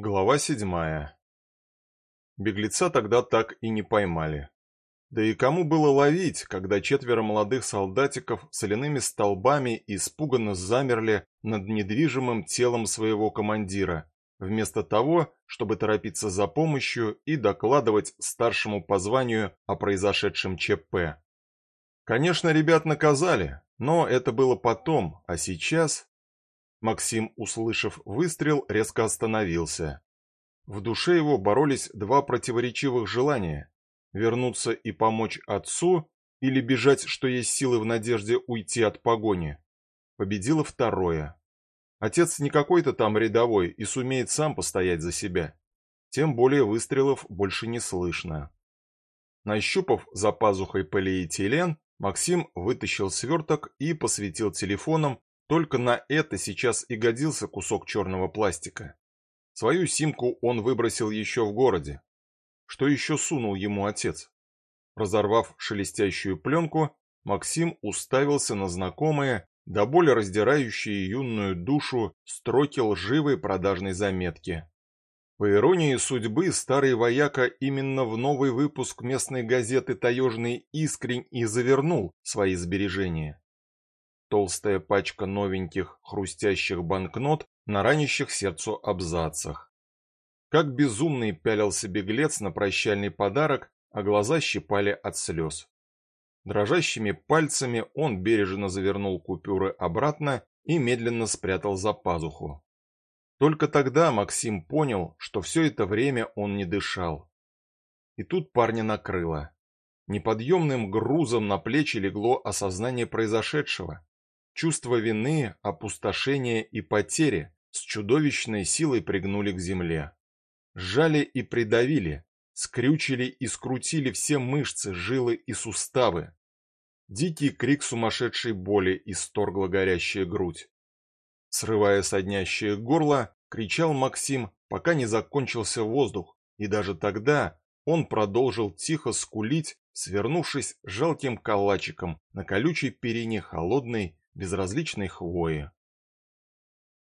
Глава седьмая. Беглеца тогда так и не поймали. Да и кому было ловить, когда четверо молодых солдатиков соляными столбами испуганно замерли над недвижимым телом своего командира, вместо того, чтобы торопиться за помощью и докладывать старшему по званию о произошедшем ЧП. Конечно, ребят наказали, но это было потом, а сейчас Максим, услышав выстрел, резко остановился. В душе его боролись два противоречивых желания – вернуться и помочь отцу или бежать, что есть силы в надежде уйти от погони. Победило второе. Отец не какой-то там рядовой и сумеет сам постоять за себя. Тем более выстрелов больше не слышно. Нащупав за пазухой полиэтилен, Максим вытащил сверток и посветил телефоном только на это сейчас и годился кусок черного пластика. Свою симку он выбросил еще в городе. Что еще сунул ему отец? Разорвав шелестящую пленку, Максим уставился на знакомые, до боли раздирающие юную душу строки лживой продажной заметки. По иронии судьбы, старый вояка именно в новый выпуск местной газеты «Таежный искрень» и завернул свои сбережения толстая пачка новеньких хрустящих банкнот на ранящих сердцу абзацах. Как безумный пялился беглец на прощальный подарок, а глаза щипали от слез. Дрожащими пальцами он бережно завернул купюры обратно и медленно спрятал за пазуху. Только тогда Максим понял, что все это время он не дышал. И тут парня накрыло. Неподъемным грузом на плечи легло осознание произошедшего. Чувство вины, опустошения и потери с чудовищной силой пригнули к земле. Сжали и придавили, скрючили и скрутили все мышцы, жилы и суставы. Дикий крик сумасшедшей боли исторгла горящая грудь. Срывая соднящее горло, кричал Максим, пока не закончился воздух, и даже тогда он продолжил тихо скулить, свернувшись жалким калачиком на колючей перине холодной безразличной хвои.